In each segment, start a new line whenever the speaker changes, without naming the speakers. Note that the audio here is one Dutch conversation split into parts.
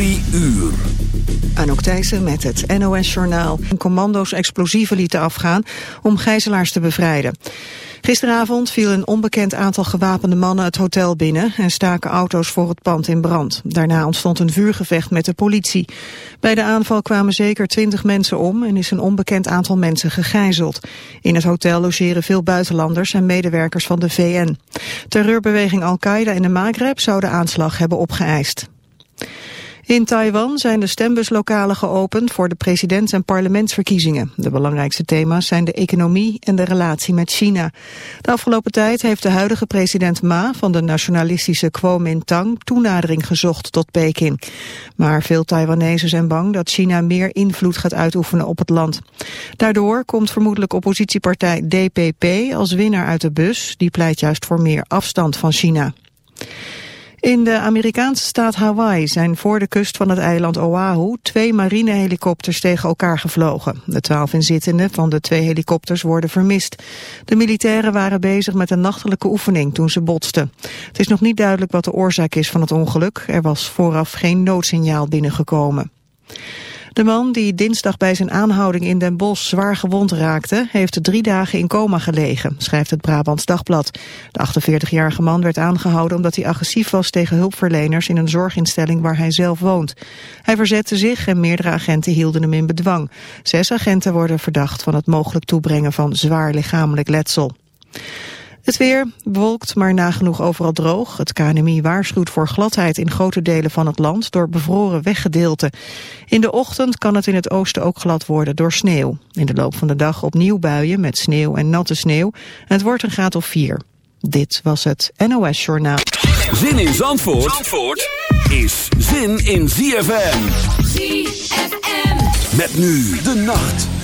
Drie uur.
Thijssen met het NOS-journaal. Commando's explosieven lieten afgaan om gijzelaars te bevrijden. Gisteravond viel een onbekend aantal gewapende mannen het hotel binnen en staken auto's voor het pand in brand. Daarna ontstond een vuurgevecht met de politie. Bij de aanval kwamen zeker twintig mensen om en is een onbekend aantal mensen gegijzeld. In het hotel logeren veel buitenlanders en medewerkers van de VN. Terreurbeweging Al-Qaeda in de Maghreb zou de aanslag hebben opgeëist. In Taiwan zijn de stembuslokalen geopend voor de presidents- en parlementsverkiezingen. De belangrijkste thema's zijn de economie en de relatie met China. De afgelopen tijd heeft de huidige president Ma van de nationalistische Kuomintang toenadering gezocht tot Peking. Maar veel Taiwanese zijn bang dat China meer invloed gaat uitoefenen op het land. Daardoor komt vermoedelijk oppositiepartij DPP als winnaar uit de bus. Die pleit juist voor meer afstand van China. In de Amerikaanse staat Hawaii zijn voor de kust van het eiland Oahu twee marinehelikopters tegen elkaar gevlogen. De twaalf inzittenden van de twee helikopters worden vermist. De militairen waren bezig met een nachtelijke oefening toen ze botsten. Het is nog niet duidelijk wat de oorzaak is van het ongeluk. Er was vooraf geen noodsignaal binnengekomen. De man die dinsdag bij zijn aanhouding in Den Bosch zwaar gewond raakte... heeft drie dagen in coma gelegen, schrijft het Brabants Dagblad. De 48-jarige man werd aangehouden omdat hij agressief was tegen hulpverleners... in een zorginstelling waar hij zelf woont. Hij verzette zich en meerdere agenten hielden hem in bedwang. Zes agenten worden verdacht van het mogelijk toebrengen van zwaar lichamelijk letsel. Het weer bewolkt, maar nagenoeg overal droog. Het KNMI waarschuwt voor gladheid in grote delen van het land door bevroren weggedeelten. In de ochtend kan het in het oosten ook glad worden door sneeuw. In de loop van de dag opnieuw buien met sneeuw en natte sneeuw. En het wordt een graad of 4. Dit was het NOS Journaal.
Zin in Zandvoort, Zandvoort is zin in ZFM. ZFM. Met nu de nacht.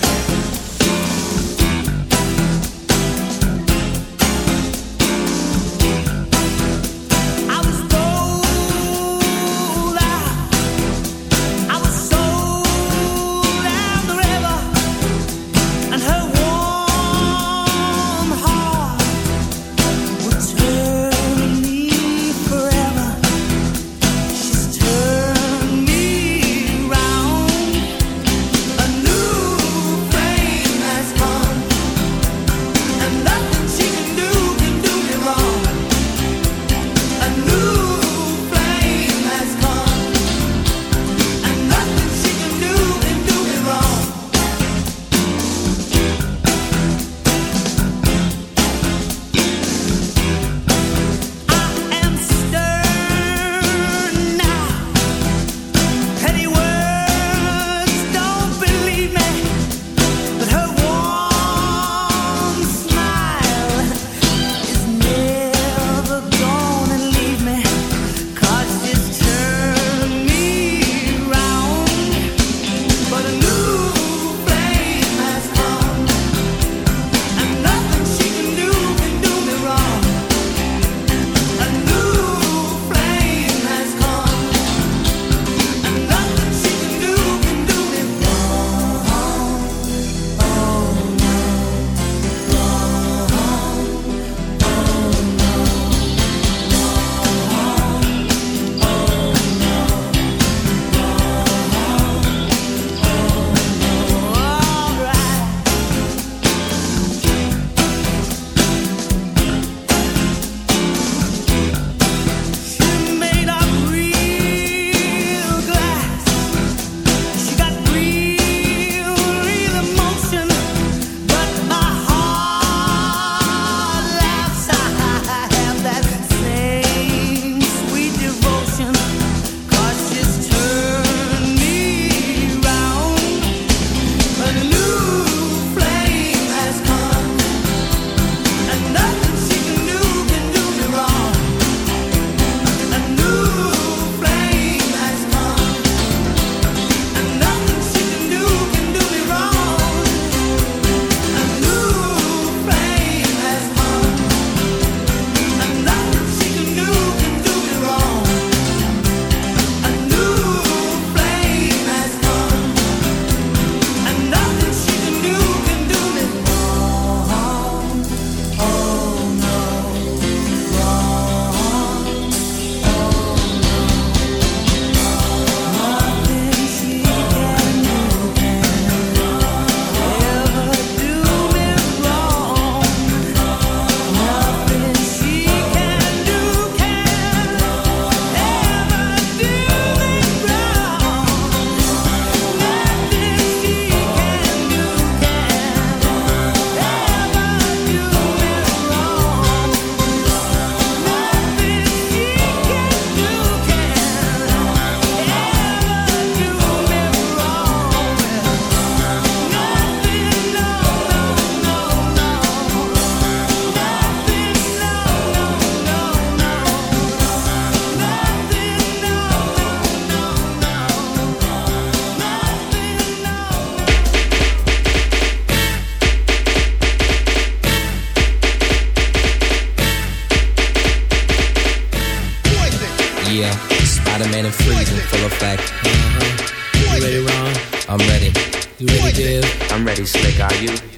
slick, are you?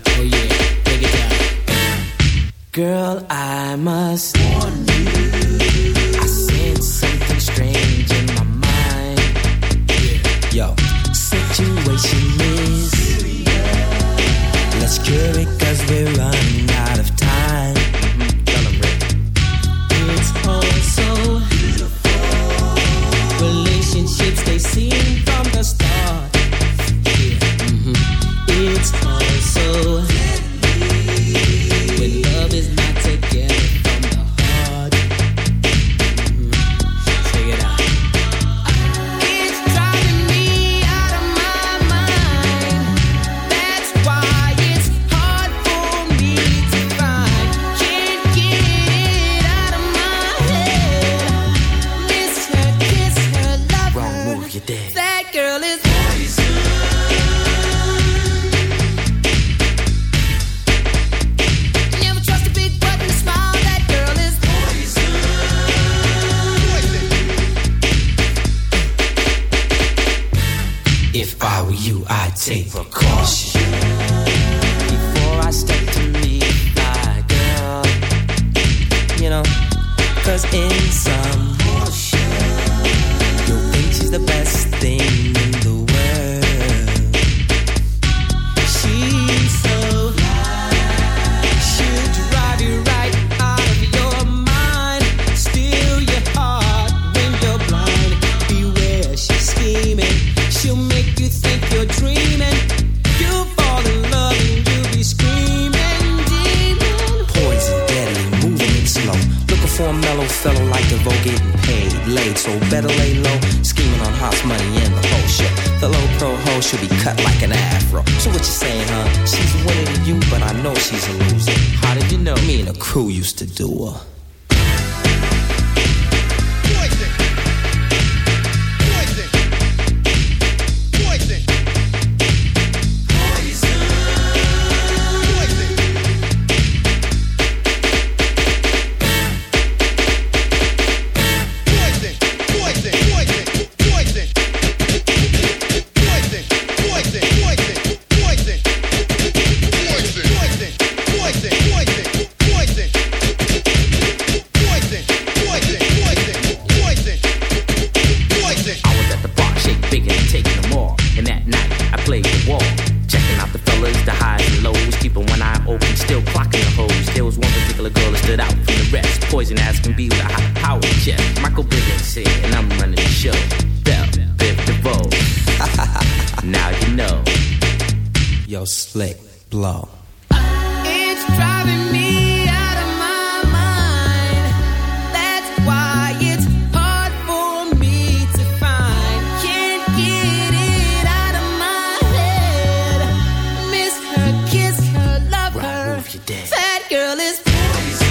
of
your day.
Fat girl is
poison.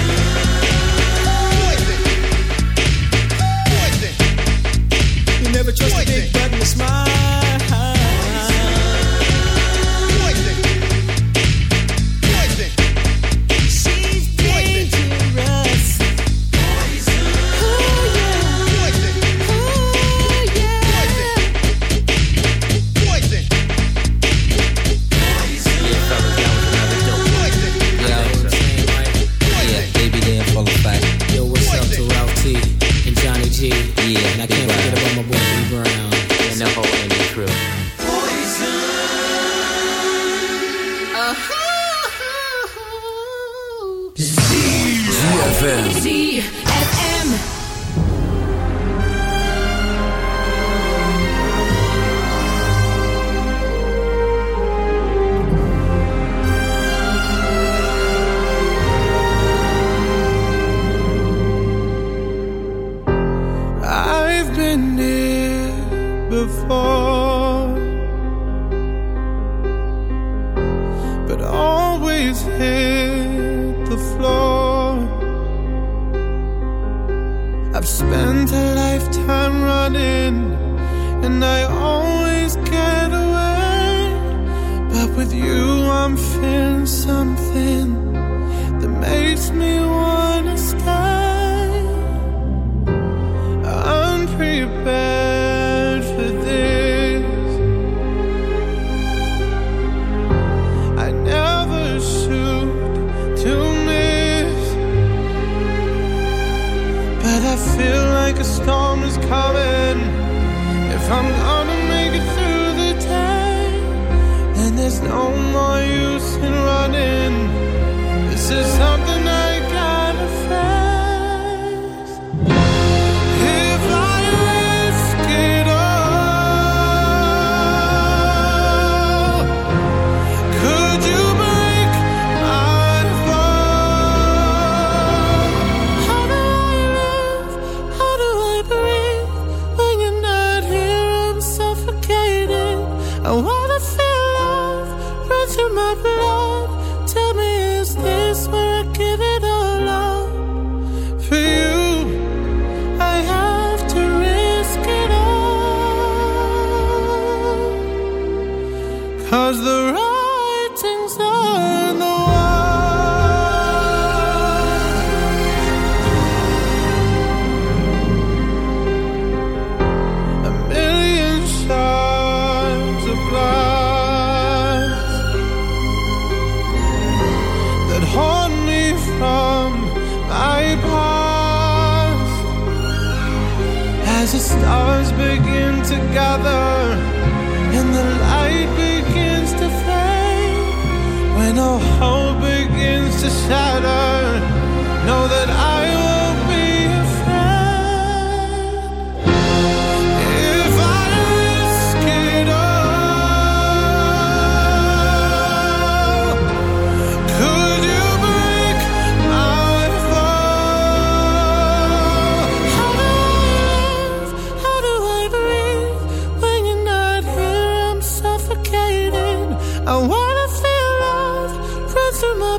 Poison. You
never trust poison. a big button smile.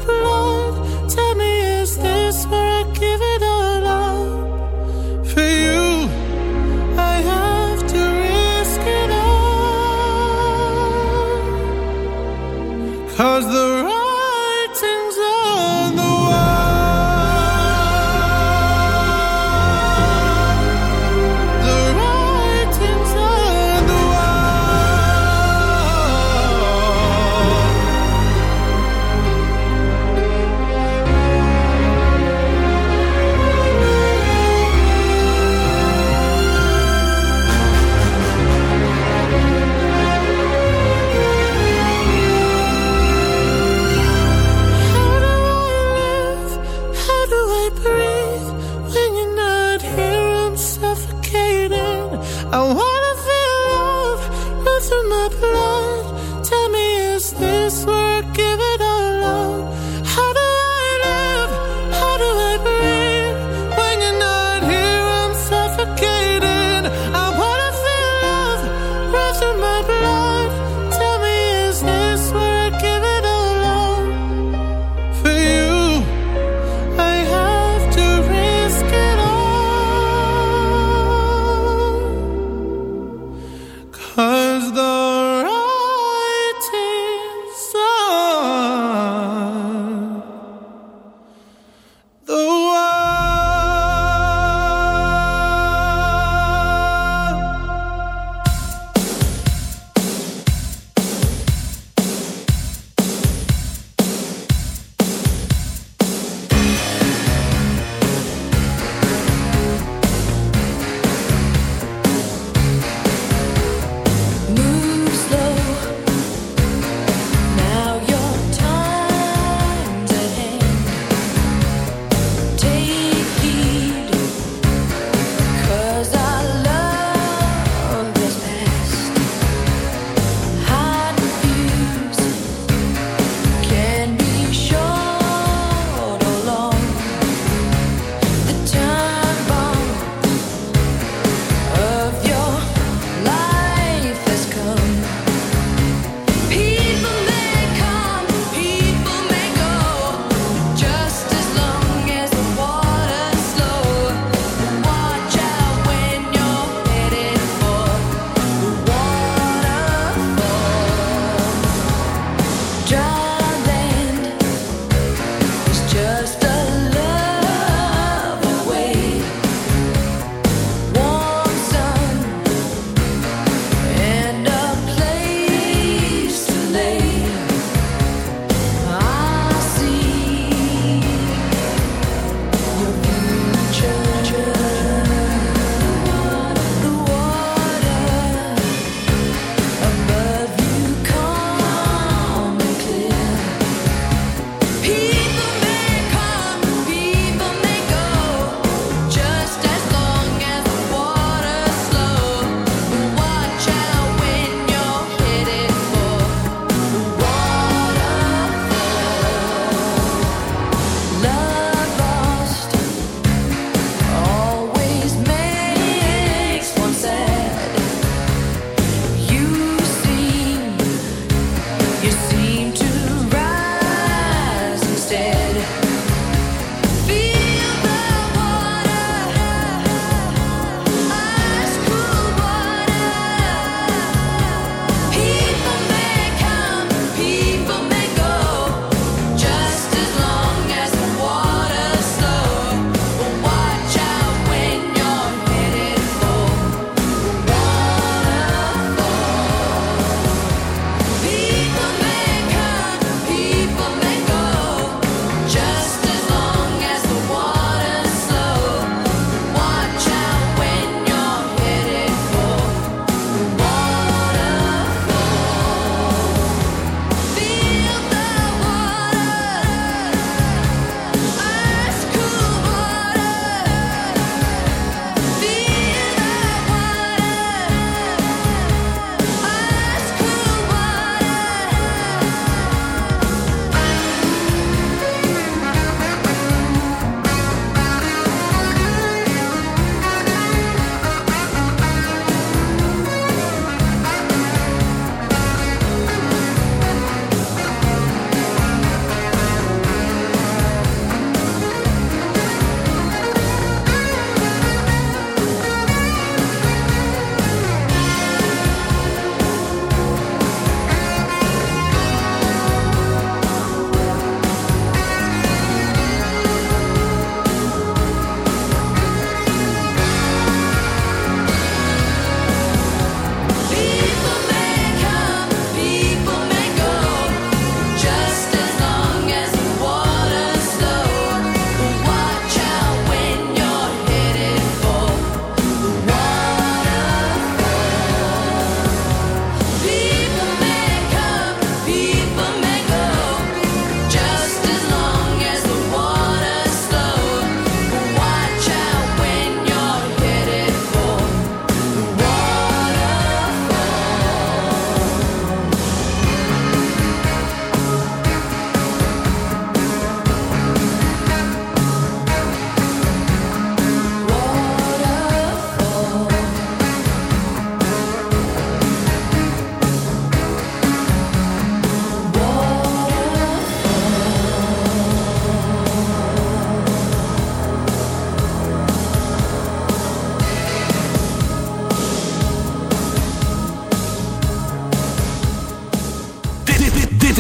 up. Tell me, is this where I give it all up? For you, I have to risk it all. Cause the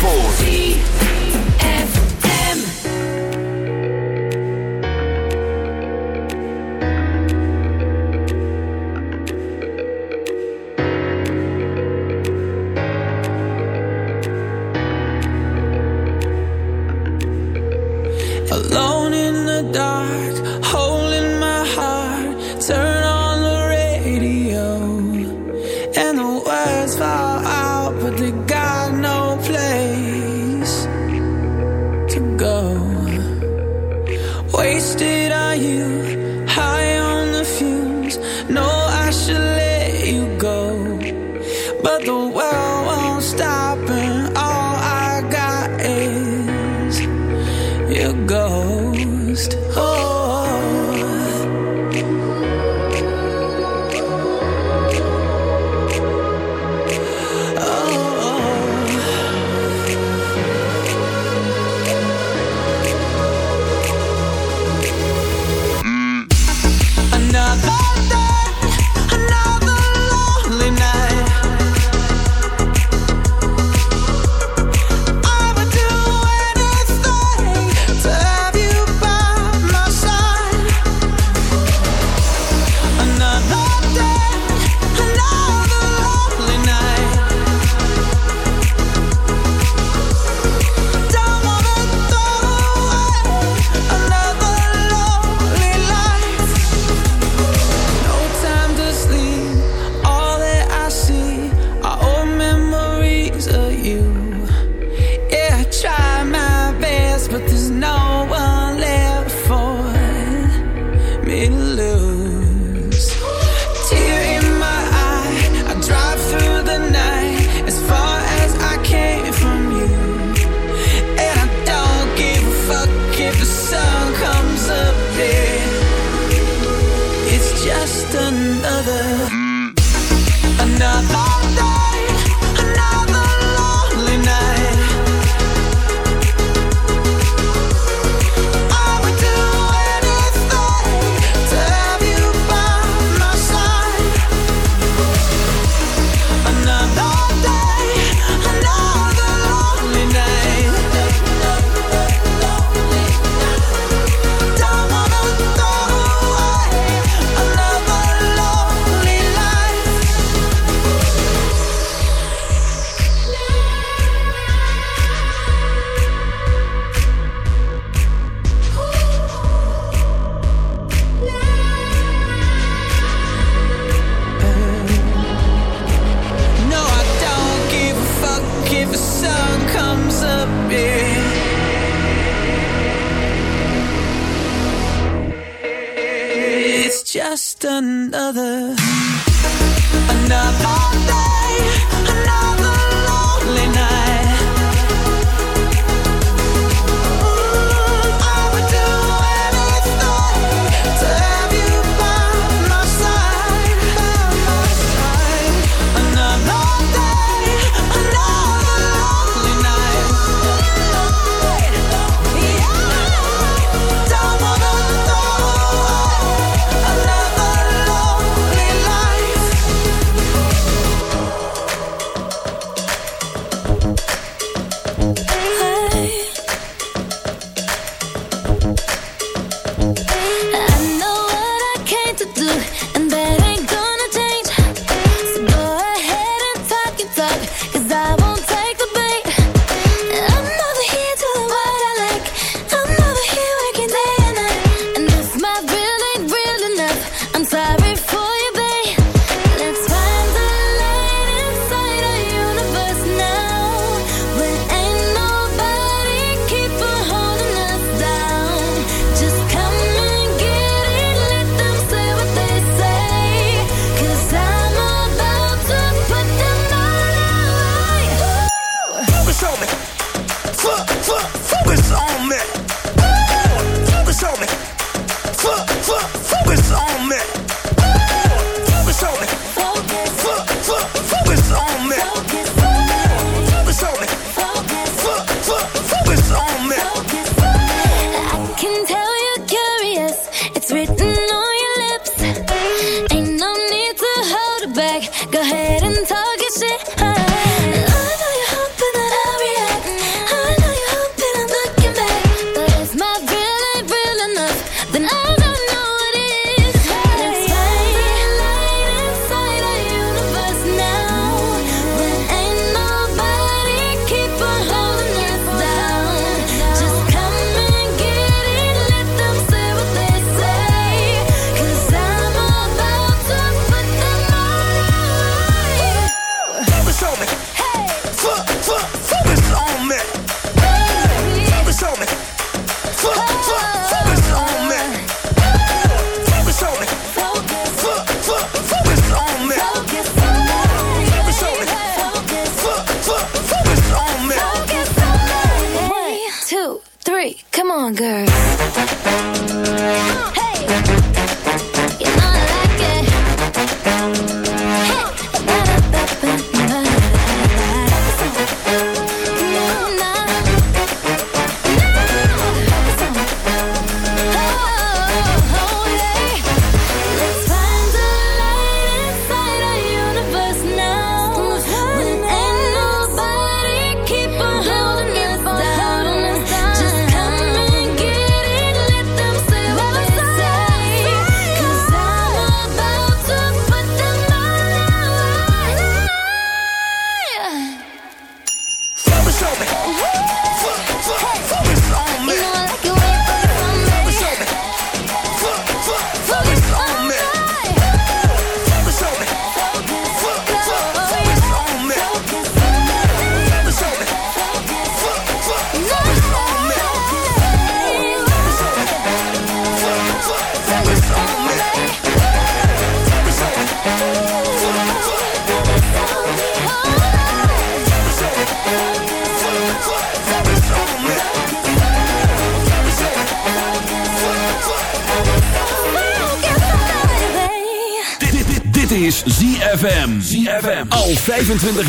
Zandvoort.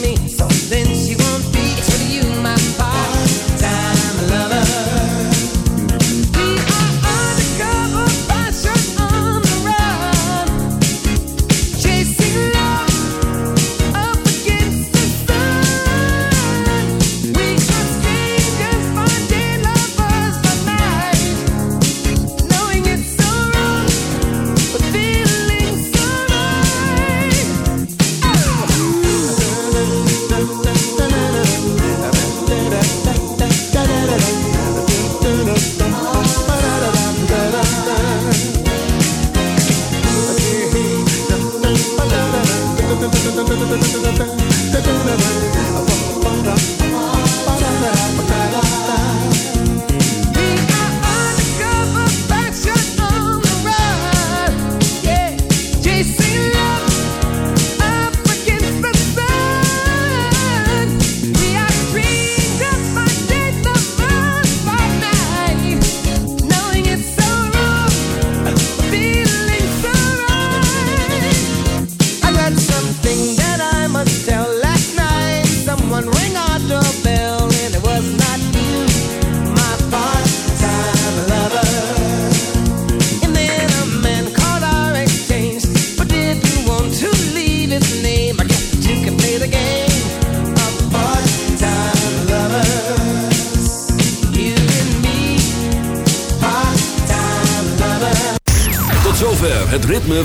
me
something